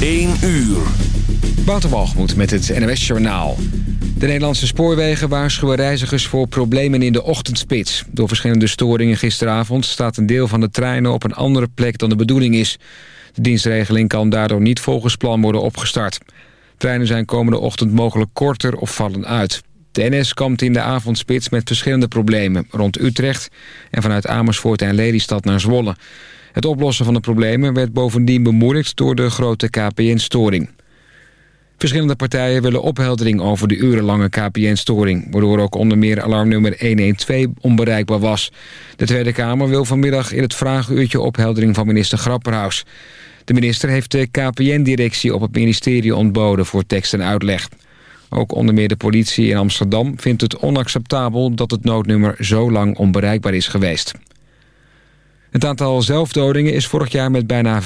1 uur. Waterwalgemoed met het NOS Journaal. De Nederlandse spoorwegen waarschuwen reizigers voor problemen in de ochtendspits. Door verschillende storingen gisteravond staat een deel van de treinen op een andere plek dan de bedoeling is. De dienstregeling kan daardoor niet volgens plan worden opgestart. Treinen zijn komende ochtend mogelijk korter of vallen uit. De NS kampt in de avondspits met verschillende problemen rond Utrecht... en vanuit Amersfoort en Lelystad naar Zwolle. Het oplossen van de problemen werd bovendien bemoeilijkt door de grote KPN-storing. Verschillende partijen willen opheldering over de urenlange KPN-storing... waardoor ook onder meer alarmnummer 112 onbereikbaar was. De Tweede Kamer wil vanmiddag in het vragenuurtje opheldering van minister Grapperhaus. De minister heeft de KPN-directie op het ministerie ontboden voor tekst en uitleg. Ook onder meer de politie in Amsterdam vindt het onacceptabel... dat het noodnummer zo lang onbereikbaar is geweest. Het aantal zelfdodingen is vorig jaar met bijna 5%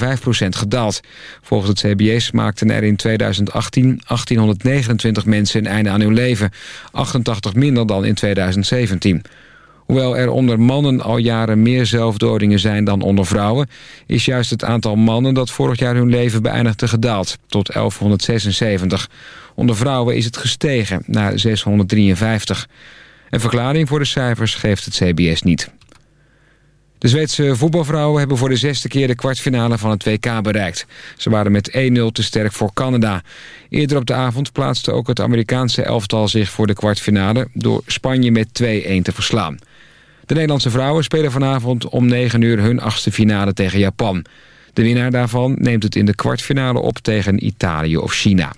gedaald. Volgens het CBS maakten er in 2018 1829 mensen een einde aan hun leven. 88 minder dan in 2017. Hoewel er onder mannen al jaren meer zelfdodingen zijn dan onder vrouwen... is juist het aantal mannen dat vorig jaar hun leven beëindigde gedaald... tot 1176. Onder vrouwen is het gestegen naar 653. Een verklaring voor de cijfers geeft het CBS niet. De Zweedse voetbalvrouwen hebben voor de zesde keer de kwartfinale van het WK bereikt. Ze waren met 1-0 te sterk voor Canada. Eerder op de avond plaatste ook het Amerikaanse elftal zich voor de kwartfinale... door Spanje met 2-1 te verslaan. De Nederlandse vrouwen spelen vanavond om 9 uur hun achtste finale tegen Japan. De winnaar daarvan neemt het in de kwartfinale op tegen Italië of China.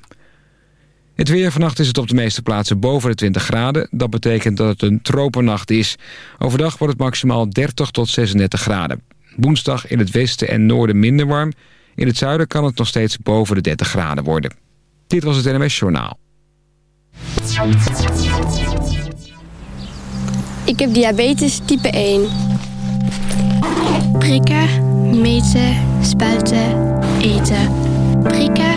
Het weer vannacht is het op de meeste plaatsen boven de 20 graden. Dat betekent dat het een tropennacht is. Overdag wordt het maximaal 30 tot 36 graden. Woensdag in het westen en noorden minder warm. In het zuiden kan het nog steeds boven de 30 graden worden. Dit was het NMS Journaal. Ik heb diabetes type 1. Prikken, meten, spuiten, eten. Prikken,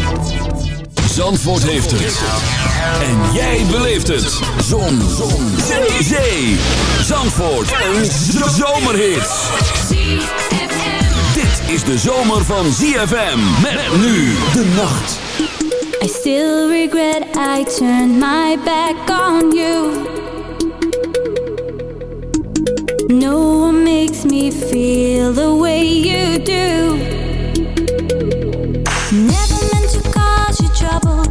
Zandvoort heeft het. En jij beleeft het. Zon. Zon. Zee. Zee. Zandvoort. Een zomerhit. Dit is de zomer van ZFM. Met nu de nacht. I still regret I turned my back on you. No one makes me feel the way you do. Trouble.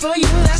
for you.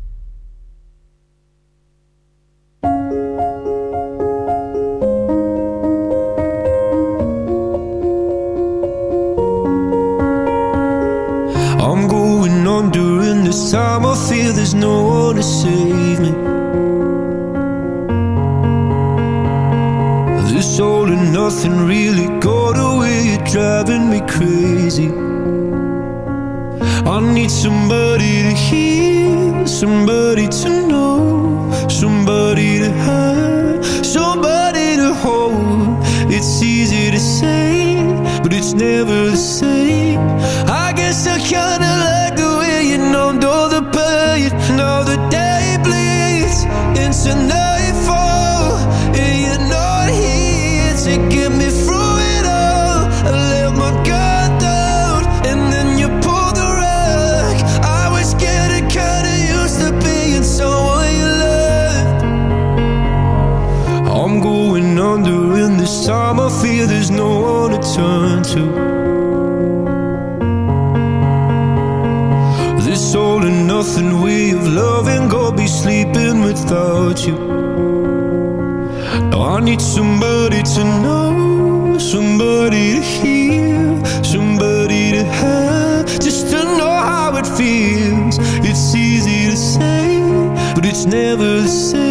never the same.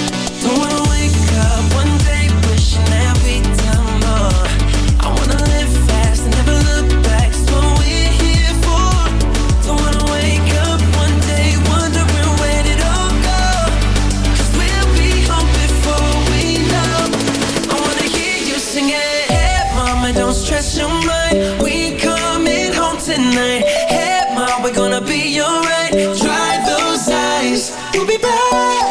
baby.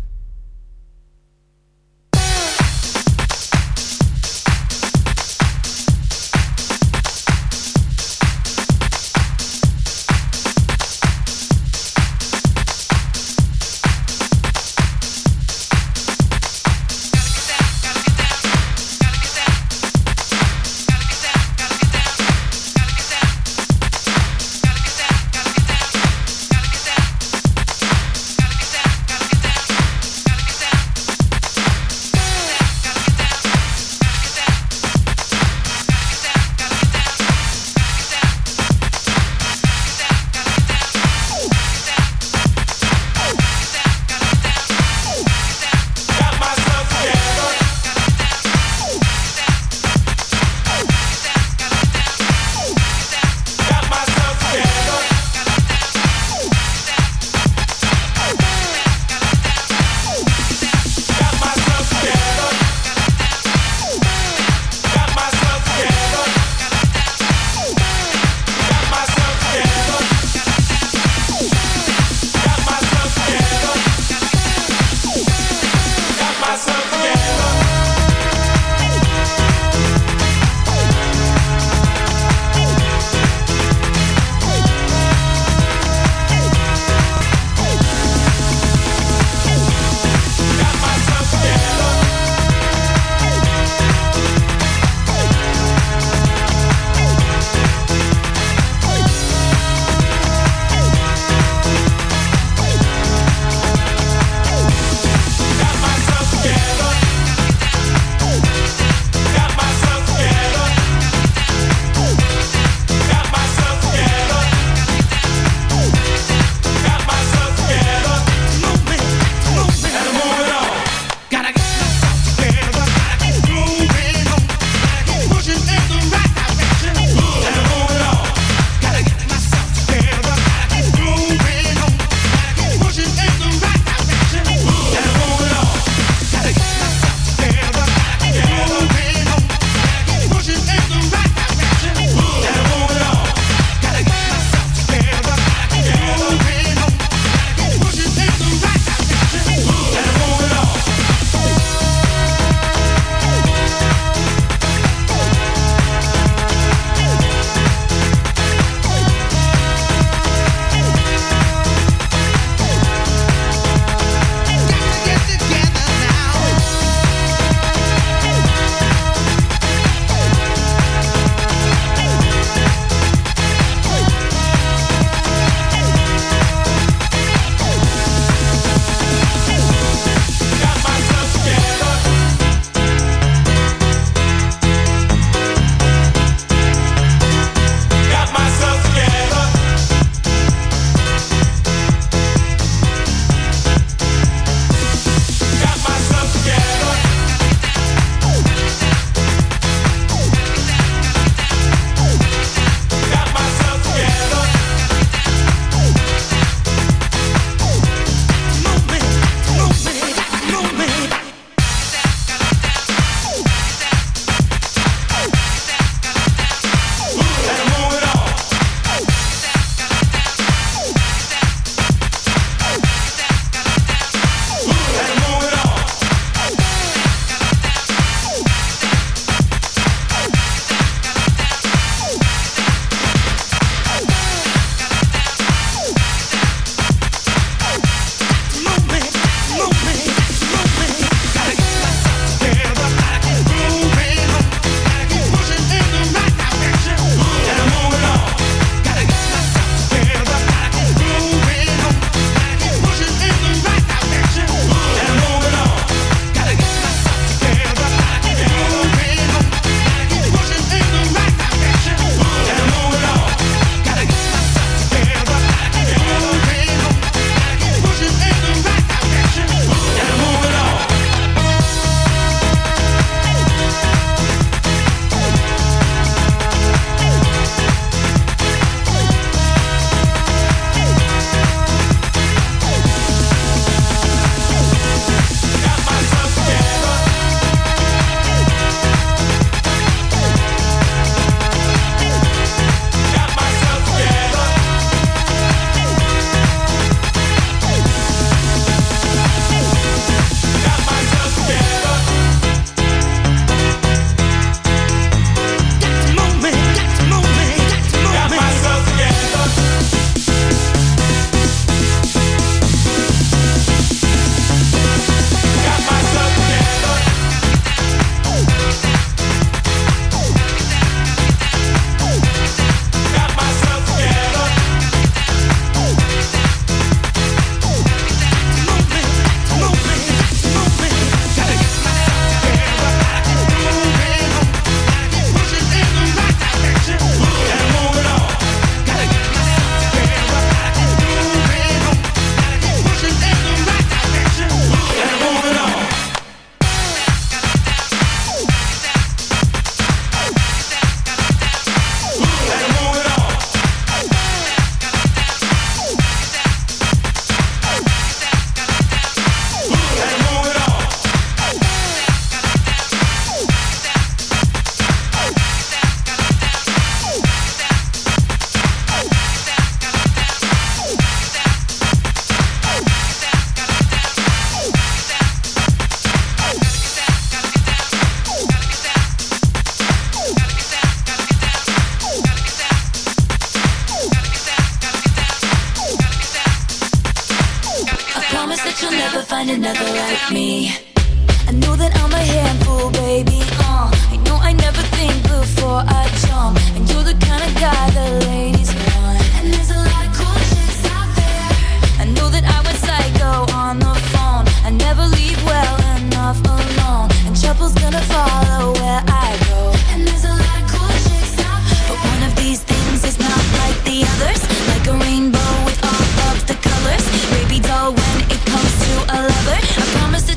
I know that I'm a handful, baby. Uh, I know I never think before I jump, and you're the kind of guy the ladies want. And there's a lot of cool chicks out there. I know that I went psycho on the phone. I never leave well enough alone, and trouble's gonna follow where I go. And there's a lot of cool chicks out there. But one of these things is not like the others, like a rainbow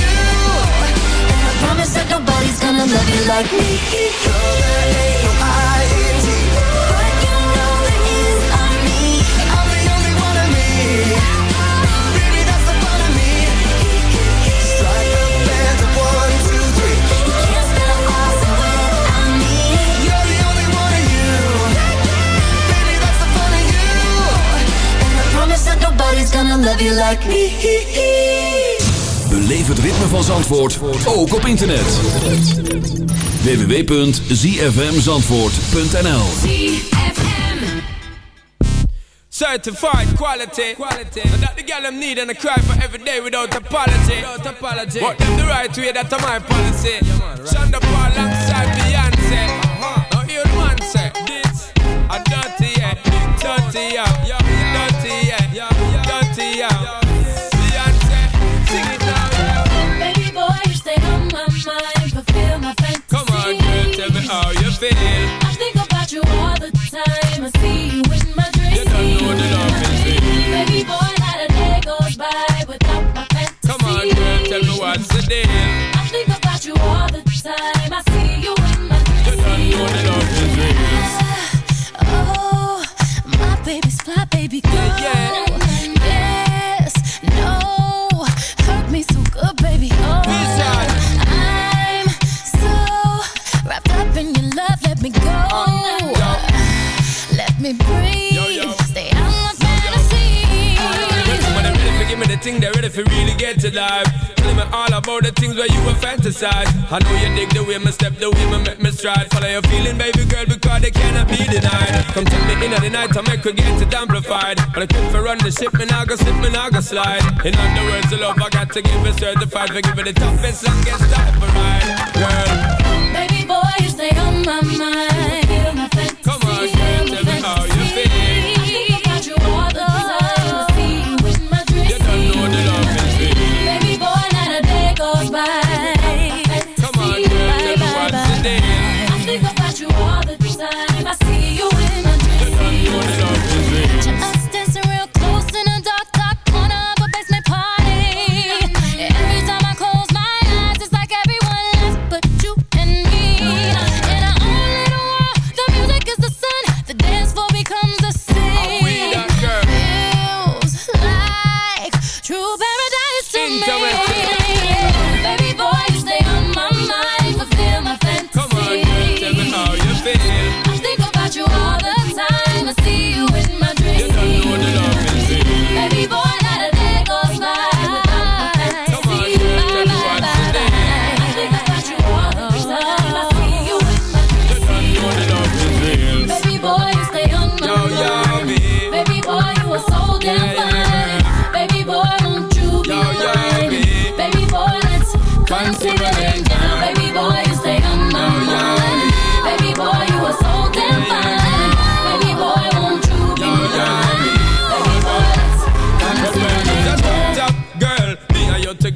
you. And I promise that nobody's gonna love you like me. Girl, there love you like me. Beleef het ritme van Zandvoort ook op internet. www.zfmzandvoort.nl Certified quality. quality. And that the girl them need and I cry for every day without apology. Without apology. But them the right way, that's my policy. Shonda Paul alongside Beyonce. Now hear the man say, this a dirty yeah, dirty yeah, to life. Tell me all about the things where you were fantasize. I know you dig the way me step, the way me make me stride. Follow your feeling, baby girl, because they cannot be denied. Come take me in the night, I make her get it amplified. But I quit for run the ship, me now go slip, me now go slide. In other words, the love I got to give it certified for giving the toughest, longest time for ride. Girl, Baby boy, you stay on my mind. My. Come on, girl, tell me how you feel.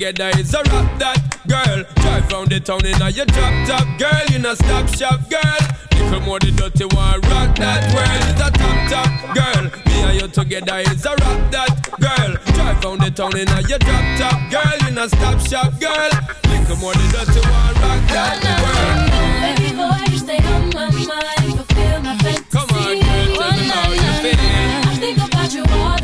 together is a rock that girl. Drive round the town in a your drop top girl, you a stop shop girl. Little more the dirty one, rock that world is a top top girl. Me and you together is a rock that girl. Drive round the town in a your drop top girl, you a stop shop girl. Little more the dirty one, rock that world. Baby boy, you stay on my mind, fulfill my fantasy. Come on, girl, tell me how you feel. I think about you all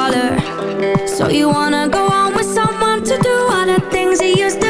smaller So you wanna go on with someone to do all the things you used to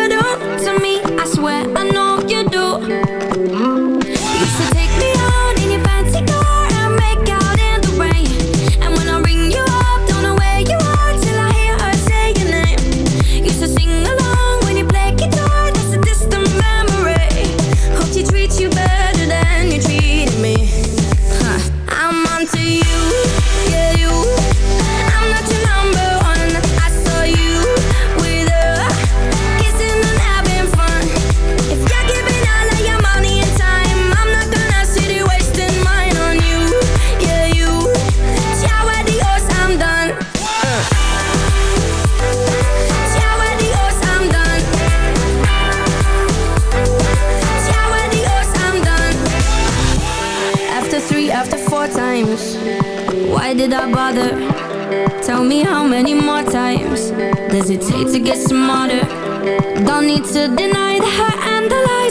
smarter. Don't need to deny the her and the lies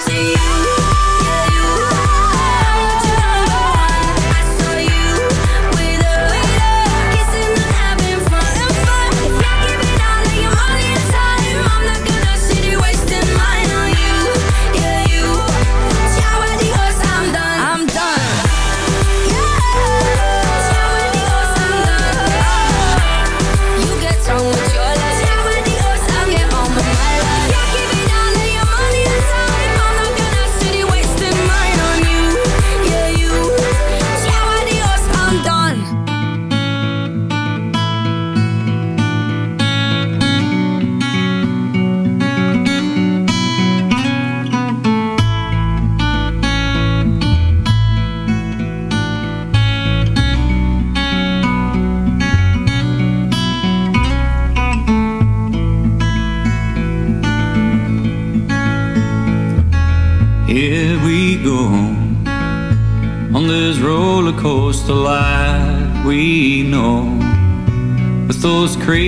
to you.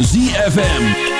ZFM.